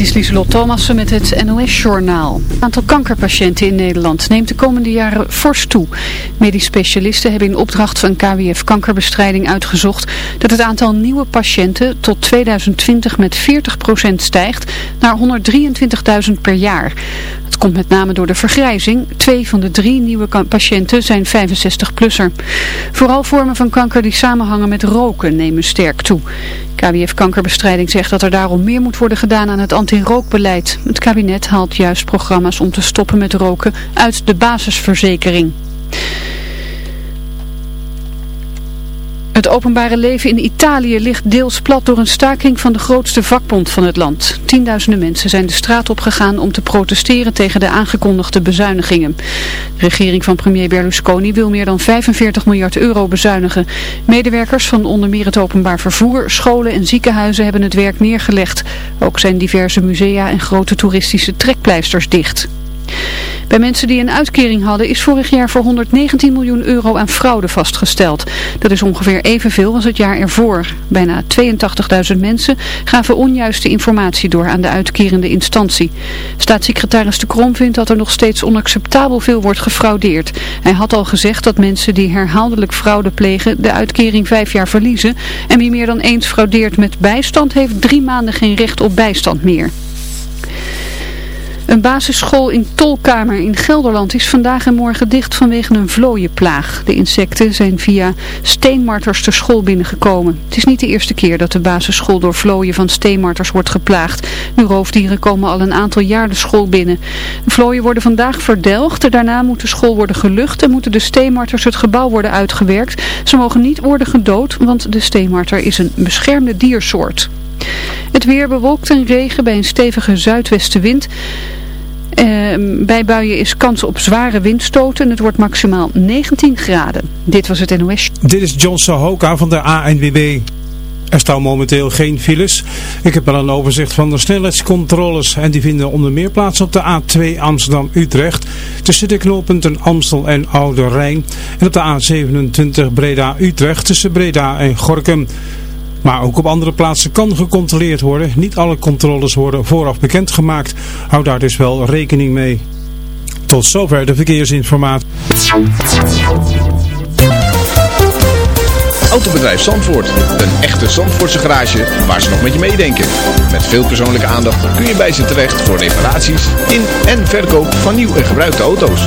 Dit is Lieselot Thomassen met het NOS-journaal. Het aantal kankerpatiënten in Nederland neemt de komende jaren fors toe. Medisch specialisten hebben in opdracht van KWF Kankerbestrijding uitgezocht dat het aantal nieuwe patiënten tot 2020 met 40% stijgt naar 123.000 per jaar. Het komt met name door de vergrijzing. Twee van de drie nieuwe patiënten zijn 65-plusser. Vooral vormen van kanker die samenhangen met roken nemen sterk toe. KWF Kankerbestrijding zegt dat er daarom meer moet worden gedaan aan het anti-rookbeleid. Het kabinet haalt juist programma's om te stoppen met roken uit de basisverzekering. Het openbare leven in Italië ligt deels plat door een staking van de grootste vakbond van het land. Tienduizenden mensen zijn de straat opgegaan om te protesteren tegen de aangekondigde bezuinigingen. De regering van premier Berlusconi wil meer dan 45 miljard euro bezuinigen. Medewerkers van onder meer het openbaar vervoer, scholen en ziekenhuizen hebben het werk neergelegd. Ook zijn diverse musea en grote toeristische trekpleisters dicht. Bij mensen die een uitkering hadden is vorig jaar voor 119 miljoen euro aan fraude vastgesteld. Dat is ongeveer evenveel als het jaar ervoor. Bijna 82.000 mensen gaven onjuiste informatie door aan de uitkerende instantie. Staatssecretaris De Krom vindt dat er nog steeds onacceptabel veel wordt gefraudeerd. Hij had al gezegd dat mensen die herhaaldelijk fraude plegen de uitkering vijf jaar verliezen. En wie meer dan eens fraudeert met bijstand heeft drie maanden geen recht op bijstand meer. Een basisschool in Tolkamer in Gelderland is vandaag en morgen dicht vanwege een vlooienplaag. De insecten zijn via steenmarters de school binnengekomen. Het is niet de eerste keer dat de basisschool door vlooien van steenmarters wordt geplaagd. Nu roofdieren komen al een aantal jaar de school binnen. De vlooien worden vandaag verdelgd. Daarna moet de school worden gelucht en moeten de steenmarters het gebouw worden uitgewerkt. Ze mogen niet worden gedood, want de steenmarter is een beschermde diersoort. Het weer bewolkt en regen bij een stevige zuidwestenwind. Uh, bij buien is kans op zware windstoten. Het wordt maximaal 19 graden. Dit was het NOS. Dit is John Sahoka van de ANWB. Er staan momenteel geen files. Ik heb wel een overzicht van de snelheidscontroles en die vinden onder meer plaats op de A2 Amsterdam-Utrecht tussen de knooppunten Amstel en Oude Rijn en op de A27 Breda-Utrecht tussen Breda en Gorkum. Maar ook op andere plaatsen kan gecontroleerd worden. Niet alle controles worden vooraf bekendgemaakt. Hou daar dus wel rekening mee. Tot zover de verkeersinformatie. Autobedrijf Zandvoort. Een echte Zandvoortse garage waar ze nog met je meedenken. Met veel persoonlijke aandacht kun je bij ze terecht voor reparaties in en verkoop van nieuw en gebruikte auto's.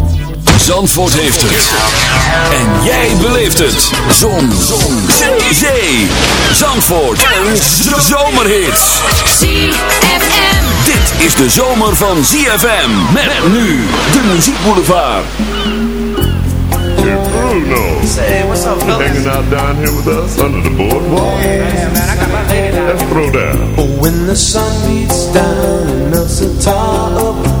Zandvoort heeft het. En jij beleeft het. Zon. Zon. Zee. Zee. Zandvoort. Een zomerhit. ZFM. Dit is de zomer van ZFM. Met nu de muziekboulevard. Bruno. Say, what's up, fellas? Hanging out down here with us under the boardwalk. Yeah, man, I got my lady down Let's throw down. When the sun beats down and melts the tar up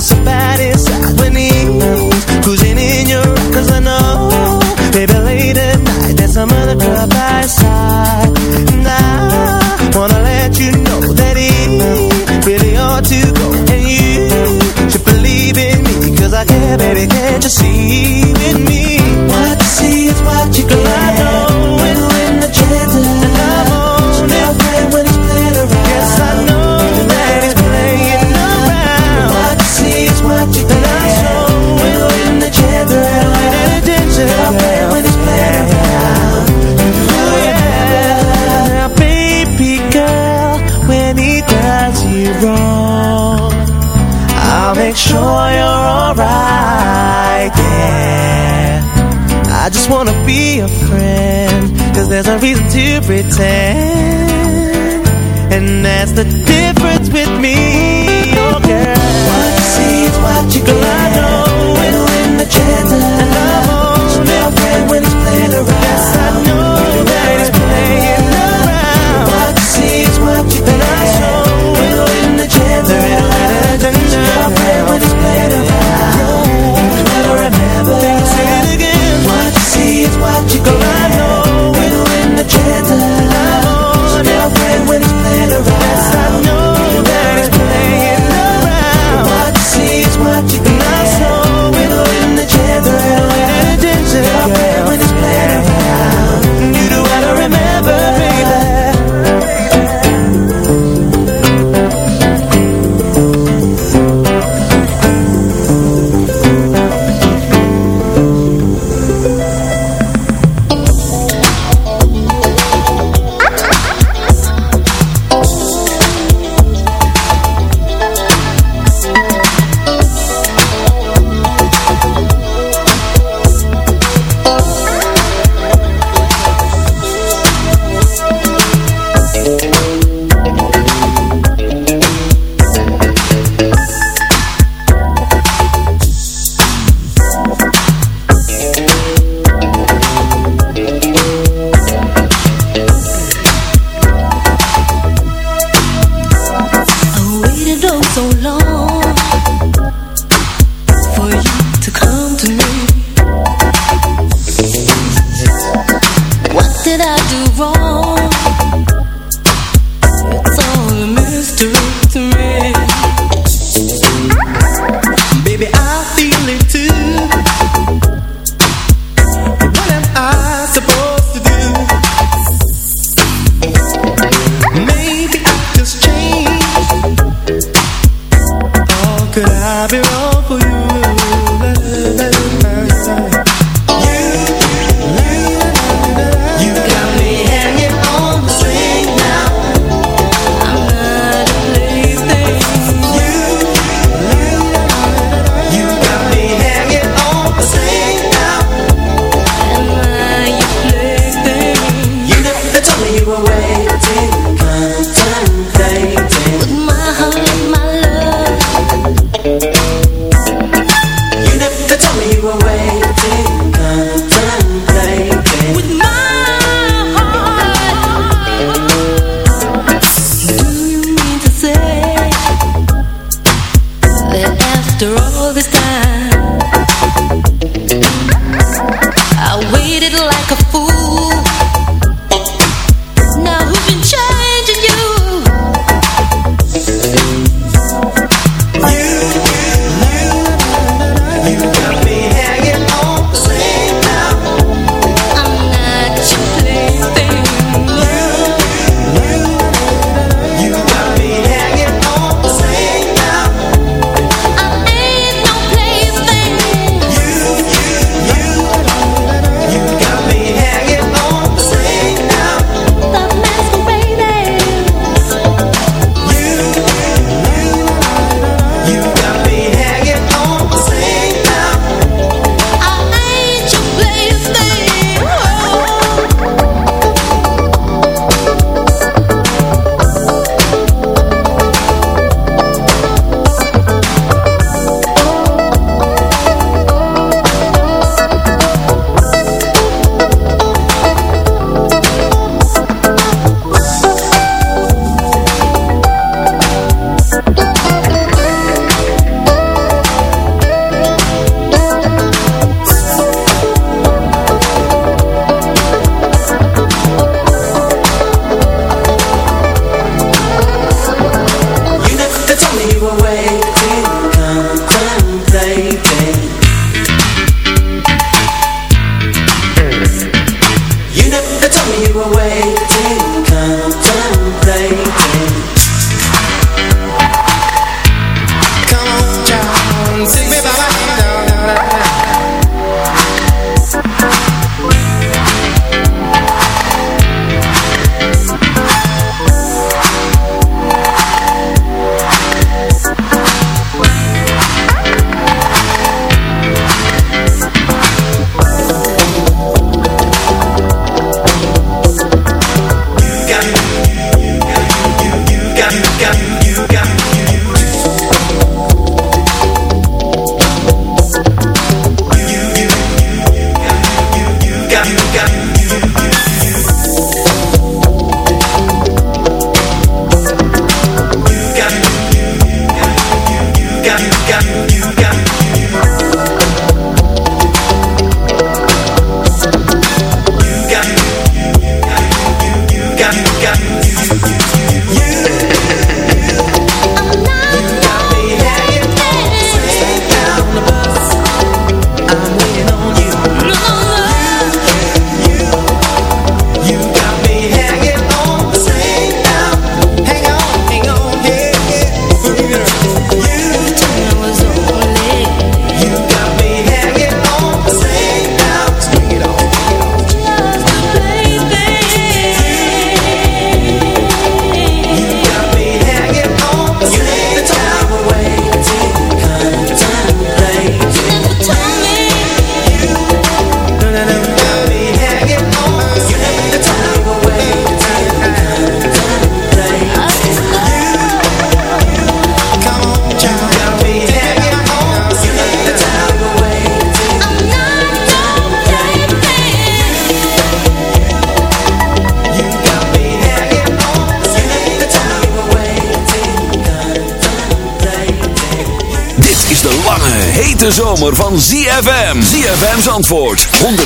So bad reason to pretend. And that's the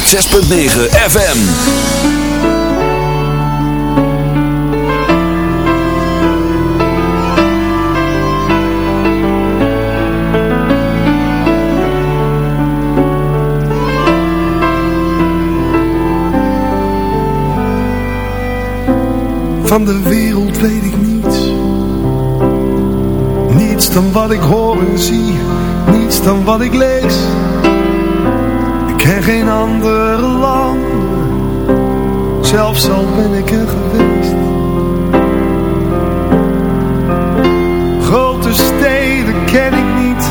106.9 FM. Van de wereld weet ik niets. Niets dan wat ik hoor en zie. Niets dan wat ik lees. Geen andere landen. Zelfs al ben ik er geweest. Grote steden ken ik niet.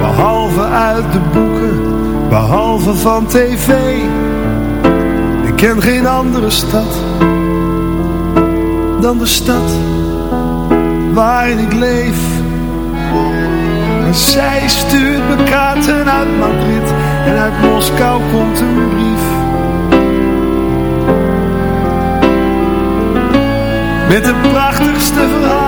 Behalve uit de boeken. Behalve van tv. Ik ken geen andere stad dan de stad waarin ik leef. En zij stuurt me kaarten uit Madrid en uit Moskou komt een brief. Met de prachtigste verhalen.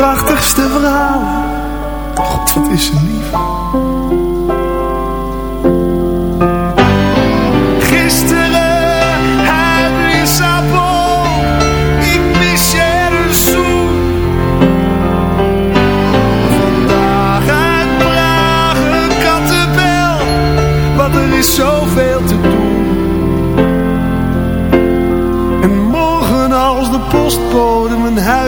Prachtigste verhalen. God, wat is ze lief.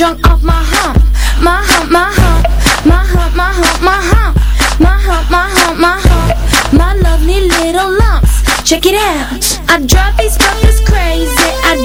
drunk off my hump. My hump, my hump. My hump, my hump, my hump. My hump, my hump, my hump. My lovely little lumps. Check it out. I drive these fuckers crazy. I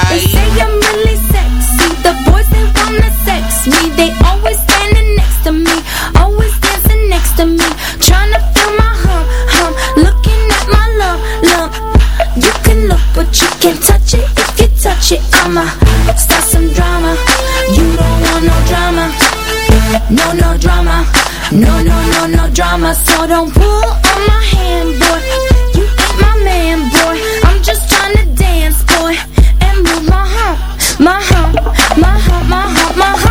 Drama. So don't pull on my hand, boy. You ain't my man, boy. I'm just tryna dance, boy, and move my hump, my hump, my hump, my hump, my hump,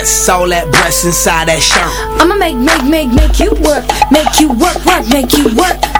guts, all that breast inside that shirt. I'ma make, make, make, make you work, make you work, work, make you work